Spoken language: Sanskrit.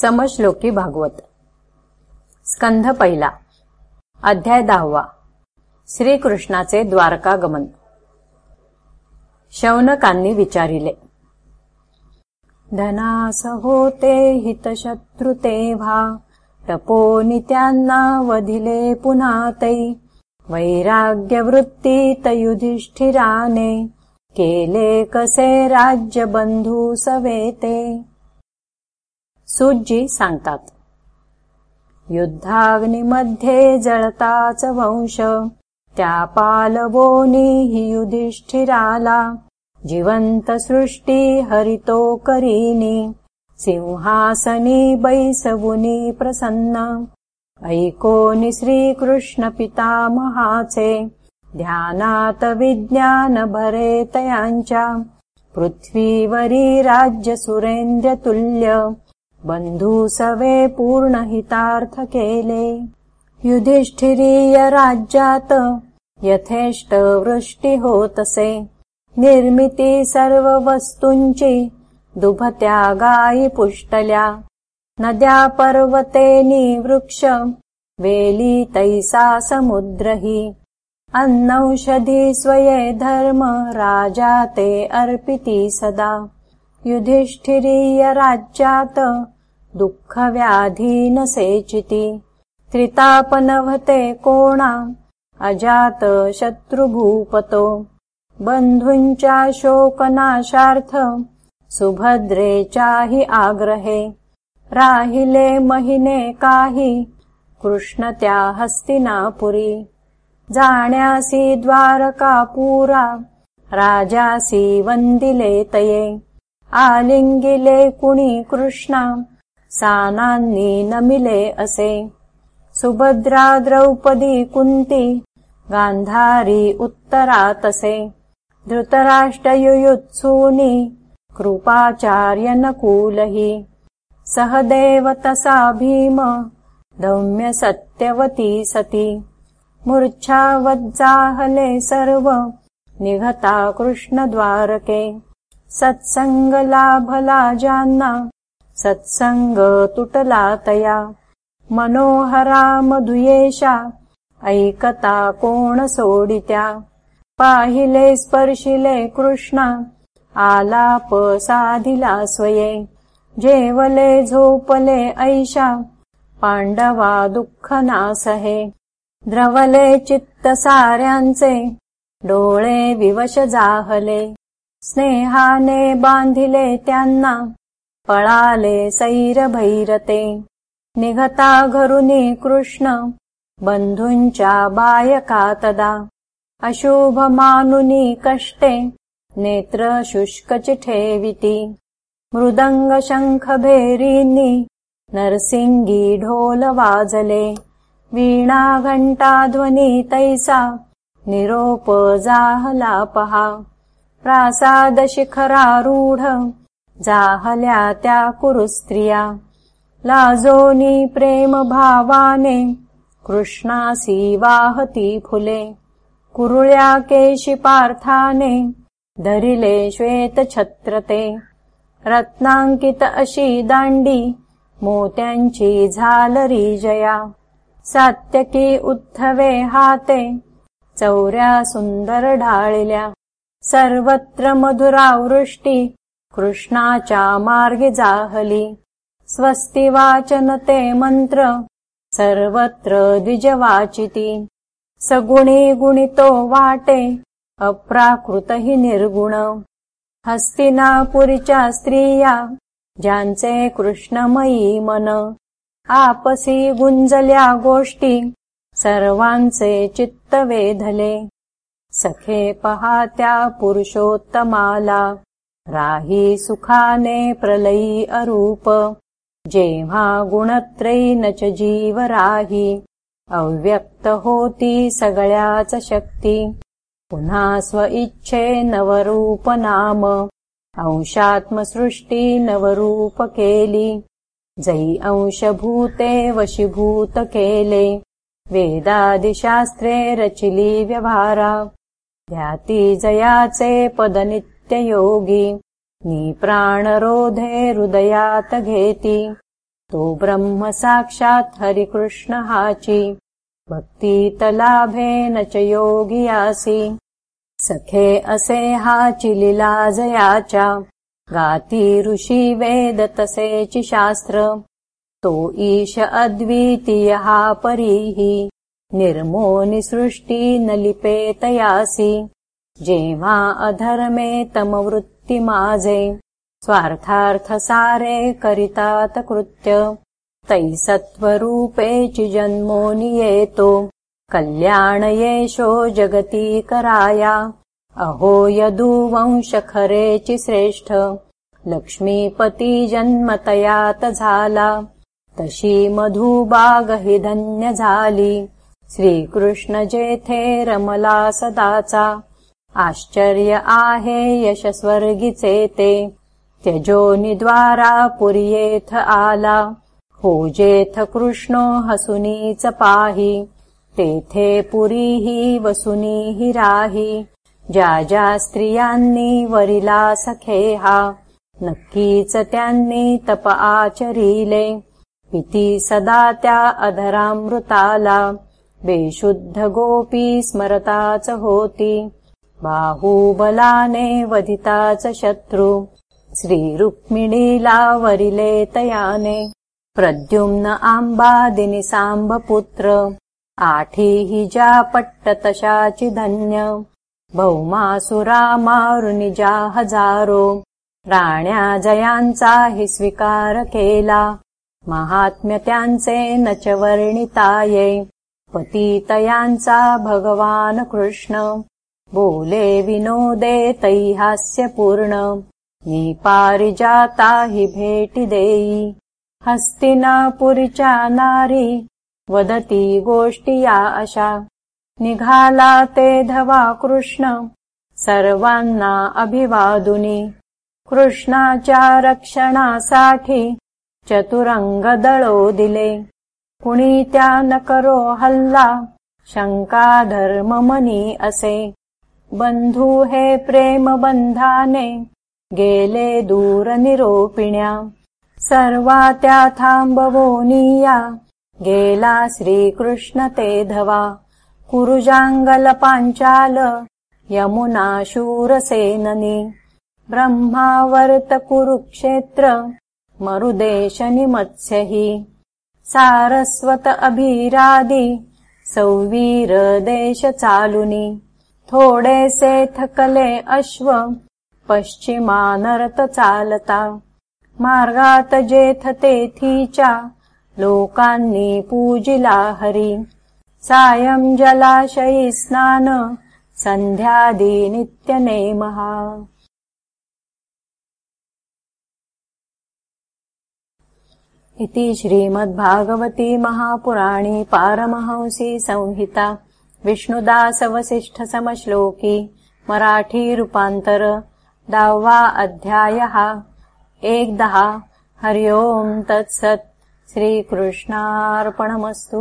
समश्लोकी भागवत. स्कंध पहिला. अध्याय दहावा. श्रीकृष्णाचे द्वारकागमन शौनकांनी विचारिले. धनास होते हितशत्रु तेव्हा टपोनित्यांना वधिले पुन्हा तै. वैराग्यवृत्तीत युधिष्ठिराने केले कसे राज्यबंधू सवेते. सुजी सांगतात. युद्धाग्निमध्ये जळताच वंश. त्या पालवोनी हि युधिष्ठिराला. जिवंत सृष्टी हरितो करीनी. सिंहासनी बैसवुनी प्रसन्न. ऐकोनी श्रीकृष्ण पितामहाचे. ध्यानात विज्ञान भरे तयांच्या. पृथ्वीवरी राज्य सुरेंद्र तुल्य बंधू सवे पूर्ण हितार्थ केले युधिष्ठिरीय राज्यात यथेष्ट वृष्टी होतसे निर्मिती सर्व वस्तूंची दुभत्या गायी पुष्टल्या। नद्या पर्वतेनी वृक्ष वेली तैसा समुद्रही। अन्नौषधी स्वये धर्म राजा ते अर्पिती सदा। युधिष्ठिरीय राज्यात दुःखव्याधीन सेचिति त्रितापनभते कोणा अजात शत्रुभूपतो बन्धुञ्चा शोकनाशार्थ सुभद्रे चाहि आग्रहे। राहिले महिने काहि कृष्णत्या हस्तिनापुरी जाण्यासि द्वारकापुरा राजासि वन्दिले तये आलिङ्गिले कुणी कृष्णा सानान्नी नमिले असे। सुभद्रा द्रौपदी कुन्ती गान्धारी उत्तरातसे धृतराष्ट्रयुयुत्सूनि कृपाचार्यनकूलहि। सहदेवतसा भीम दौम्य सत्यवती सती। मूर्च्छावज्जाहले सर्व निघता कृष्णद्वारके। सत्सङ्गलाभला जान्ना सत्संग तुटला तया. मनोहरा मधुयेशा ऐकता कोण सोडित्या? पाहिले स्पर्शिले कृष्णा आलाप साधिला स्वये. जेवले झोपले ऐशा पांडवा दुःख नासहे. द्रवले चित्त साऱ्यांचे डोळे विवश जाहले. स्नेहाने बांधिले त्यांना पळाले सैरभैरते. निघता घरुनी कृष्ण बन्धुञ्चा बायका तदा. अशुभमानुनी कष्टे नेत्र शुष्कचिठेविति मृदङ्गशङ्खभेरीनि नरसिंगी ढोलवाजले वीणा घण्टाध्वनि तैसा निरोपजाहलापहा प्रासादशिखरारूढ जाहल्या त्या कुरुस्त्रिया लाजोनी प्रेम भावाने कृष्णासी वाहती फुले. कुरुळ्या केशि पार्थाने धरिले श्वेत छत्रते. रत्नांकित अशी दांडी मोत्यांची झालरी जया. सात्यकी उद्धवे हाते चौऱ्या सुंदर ढाळिल्या. सर्वत्र मधुरावृष्टी कृष्णाच्या मार्गे जाहली. स्वस्ति वाचनते मंत्र सर्वत्र द्विजवाचिति. सगुणी गुणितो वाटे अप्राकृत हि निर्गुण. हस्तिनापुरीच्या स्त्रिया ज्यांचे कृष्णमयी मन. आपसी गुंजल्या गोष्टी सर्वांचे चित्त वेधले. सखे पहात्या पुरुषोत्तमाला राही सुखाने प्रलयी अरूप जेव्हा गुणत्रयी न च जीव राही अव्यक्त होती सगळ्याच शक्ती. पुन्हा स्व इच्छे नवरूप नाम अंशात्मसृष्टी नवरूप केली. जै अंशभूते वशीभूत केले वेदादिशास्त्रे रचिली व्यवहारा. ध्याती जयाचे पदनित्य योगी निप्राणरोधे हृदयात घेति तो ब्रह्म साक्षात् हरिकृष्ण हाचि। भक्तितलाभेन च योगियासि सखे असे हाचि लीलाजया च। गाति ऋषि वेदतसे शास्त्र। तो ईश अद्वितीयः परीः निर्मो निसृष्टि न लिपेतयासि जेमा अधर्मे तमवृत्तिमाजे स्वार्थार्थसारे करितात कृत्य। तै सत्त्वरूपे चि जन्मो नियेतो कल्याणयेशो जगती कराया अहो यदुवंशखरे चि श्रेष्ठ लक्ष्मीपति जन्मतयात झाला तशी मधुबागहि श्रीकृष्ण जेथे रमला सदाचा आश्चर्य आहे यशस्वर्गिचे ते त्यजो निद्वारा पुर्येथ आला। हो जेथ कृष्णो हसुनीच पाही। तेथे पुरीही वसुनीहि राही। ज्या ज्या स्त्रियांनी वरिला सखेहा नक्कीच त्यांनी तप आचरिले। इति सदा त्या अधरामृताला। बेशुद्ध गोपी स्मरता च होती बाहुबलाने वधिता च शत्रु। श्रीरुक्मिणीला वरिले तयाने। प्रद्युम्न आम्बादिनि साम्बपुत्र। आठी हि जा पट्टतशाचि धन्य। भौमासुरा मारुनिजा हजारो। राण्या जयांचा हि स्वीकार केला। महात्म्यत्यांचे न च वर्णिताये। पतितयांचा भगवान कृष्ण बोले विनोदे तैहास्य पूर्ण निपारिजाता हि भेटि देयी हस्तिनापुरिचा नारी वदति गोष्टिया अशा। निघाला ते धवा कृष्ण सर्वान्ना अभिवादुनि। कृष्णाच्या रक्षणासाठी चतुरङ्गदलो दिले। कुणीत्या न करो हल्ला शङ्का धर्ममनी असे बन्धु हे प्रेम बन्धाने गेले दूरनिरोपिण्या सर्वा त्या थाम्बवोनीया गेला श्रीकृष्ण ते धवा। कुरुजाङ्गल पाञ्चाल यमुना शूरसेननि ब्रह्मावर्त कुरुक्षेत्र मरुदेशनिमत्स्यहि सारस्वत अभिरादि सौवीरदेश चालुनि थोडे सेथकले अश्व पश्चिमानरत चालता. मार्गात जेथ तेथीचा लोकान्नी पूजिला हरि. सायं जलाशयी स्नान सन्ध्यादि नित्यनेमहा. इति श्रीमद्भागवती महापुराणी पारमहंसी संहिता विष्णुदासवसिष्ठसमश्लोकी मराठीरूपान्तर दावा अध्यायः। एकदः। हरि ओम् तत्सत्। श्रीकृष्णार्पणमस्तु